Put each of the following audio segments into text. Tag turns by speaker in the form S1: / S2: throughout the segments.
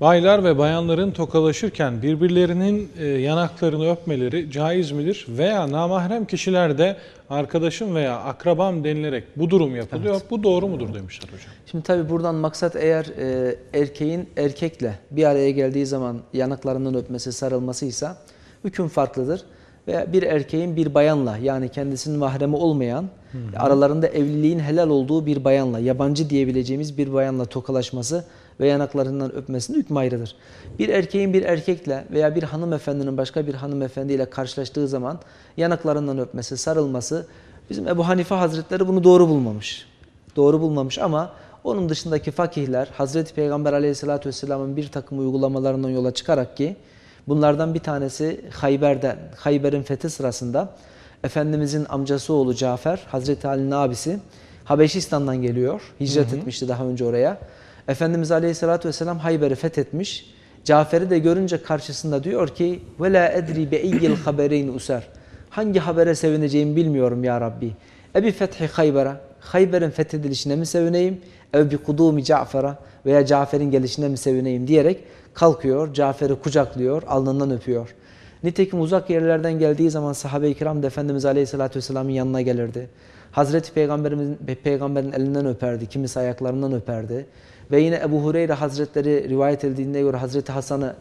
S1: Baylar ve bayanların tokalaşırken birbirlerinin e, yanaklarını öpmeleri caiz midir? Veya namahrem kişilerde arkadaşım veya akrabam denilerek bu durum yapılıyor. Bu doğru mudur demişler hocam.
S2: Şimdi tabi buradan maksat eğer e, erkeğin erkekle bir araya geldiği zaman yanaklarından öpmesi, sarılmasıysa hüküm farklıdır. Veya bir erkeğin bir bayanla yani kendisinin mahremi olmayan, hı hı. aralarında evliliğin helal olduğu bir bayanla, yabancı diyebileceğimiz bir bayanla tokalaşması ve yanaklarından öpmesinin hükmü ayrıdır. Bir erkeğin bir erkekle veya bir hanımefendinin başka bir hanımefendiyle karşılaştığı zaman yanaklarından öpmesi, sarılması bizim Ebu Hanife Hazretleri bunu doğru bulmamış. Doğru bulmamış ama onun dışındaki fakihler Hazreti Peygamber Aleyhisselatü vesselamın bir takım uygulamalarından yola çıkarak ki bunlardan bir tanesi Hayber'de, Hayber'in fethi sırasında Efendimizin amcası oğlu Cafer, Hazreti Ali'nin abisi Habeşistan'dan geliyor. Hicret hı hı. etmişti daha önce oraya. Efendimiz Aleyhisselatü Vesselam Hayber'i fethetmiş. Cafer'i de görünce karşısında diyor ki وَلَا اَدْرِ بَاِيِّ الْخَبَرَيْنِ user. Hangi habere sevineceğimi bilmiyorum ya Rabbi. Ebi fethi Hayber'a, Hayber'in fethedilişine mi sevineyim? Ev bi kudumi Cafer'a veya Cafer'in gelişine mi sevineyim diyerek kalkıyor. Cafer'i kucaklıyor, alnından öpüyor. Nitekim uzak yerlerden geldiği zaman sahabe-i kiram da Efendimiz Aleyhisselatü Vesselam'ın yanına gelirdi. Hazreti Peygamberimizin, Peygamberin elinden öperdi, kimisi ayaklarından öperdi. Ve yine Ebu Hureyre Hazretleri rivayet edildiğine göre Hazreti Hasan'ı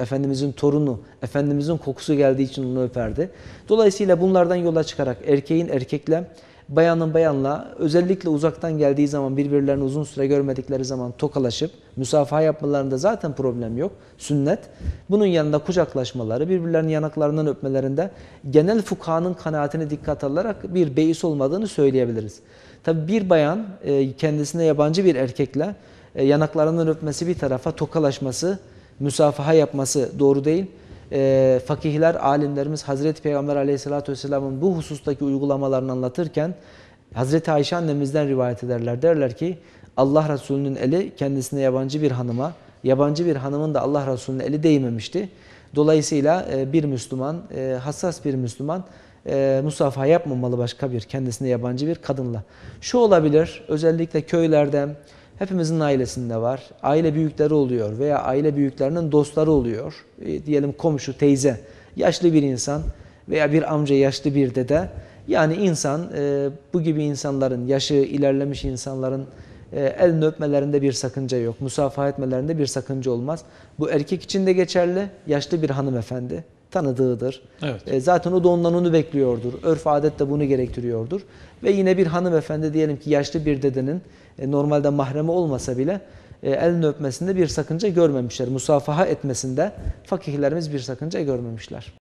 S2: Efendimizin torunu, Efendimizin kokusu geldiği için onu öperdi. Dolayısıyla bunlardan yola çıkarak erkeğin erkekle, bayanın bayanla özellikle uzaktan geldiği zaman birbirlerini uzun süre görmedikleri zaman tokalaşıp müsafaha yapmalarında zaten problem yok. Sünnet. Bunun yanında kucaklaşmaları, birbirlerinin yanaklarından öpmelerinde genel fukhanın kanaatini dikkat alarak bir beis olmadığını söyleyebiliriz. Tabi bir bayan e, kendisine yabancı bir erkekle e, yanaklarından öpmesi bir tarafa tokalaşması, müsafaha yapması doğru değil. E, fakihler, alimlerimiz Hazreti Peygamber aleyhissalatü vesselamın bu husustaki uygulamalarını anlatırken Hazreti Ayşe annemizden rivayet ederler. Derler ki Allah Resulü'nün eli kendisine yabancı bir hanıma, yabancı bir hanımın da Allah Resulü'nün eli değmemişti. Dolayısıyla e, bir Müslüman, e, hassas bir Müslüman e, musafaha yapmamalı başka bir kendisine yabancı bir kadınla. Şu olabilir özellikle köylerde hepimizin ailesinde var. Aile büyükleri oluyor veya aile büyüklerinin dostları oluyor. E, diyelim komşu, teyze, yaşlı bir insan veya bir amca yaşlı bir dede. Yani insan e, bu gibi insanların, yaşı ilerlemiş insanların e, elini öpmelerinde bir sakınca yok. Musafaha etmelerinde bir sakınca olmaz. Bu erkek için de geçerli. Yaşlı bir hanımefendi tanıdığıdır. Evet. E, zaten o da ondan onu bekliyordur. Örf adet de bunu gerektiriyordur. Ve yine bir hanımefendi diyelim ki yaşlı bir dedenin e, normalde mahremi olmasa bile e, elini öpmesinde bir sakınca görmemişler. Musafaha etmesinde fakihlerimiz bir sakınca görmemişler.